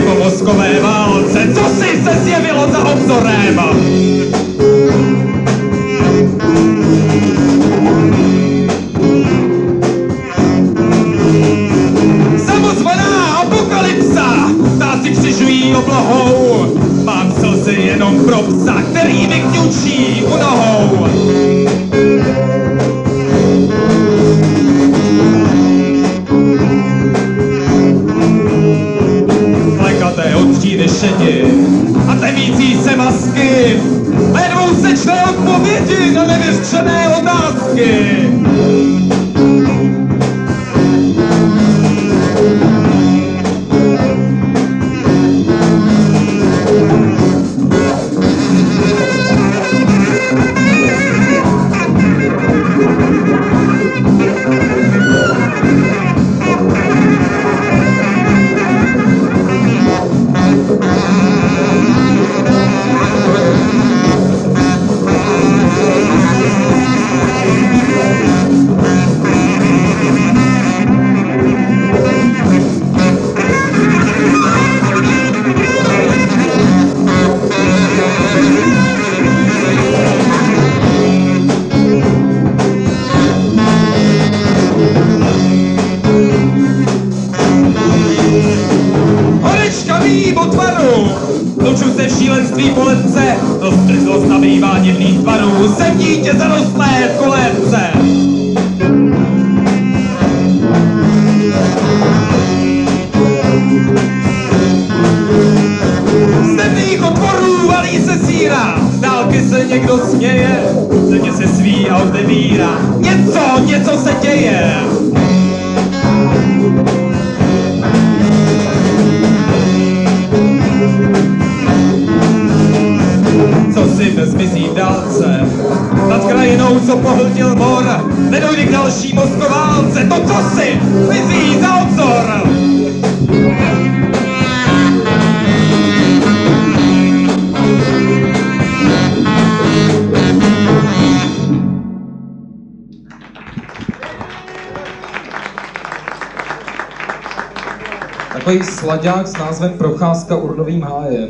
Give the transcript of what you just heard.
běželi po voskové válce, co si se zjevilo za obzorem? Samozvaná apokalypsa, ta si křižují oblohou, mám slzy jenom pro psa, který mi kňučí u nohou. šedi a tevící se masky. Vedou sečné odpovědi na nevyřčené otázky. Tvaru, Luču se v šílenství poletce, to zmrzlost nabývá divných tvarů, jsem dítě zarostlé v kolébce. Valí se síra, se někdo směje, země se sví a odebírá. Něco, něco se děje. Co si nezmizí v dálce. Nad krajinou, co pohltil mor, nedojde k další mozkoválce. To, co si zmizí za obzor. Takový sladák s názvem Procházka urnovým hájem.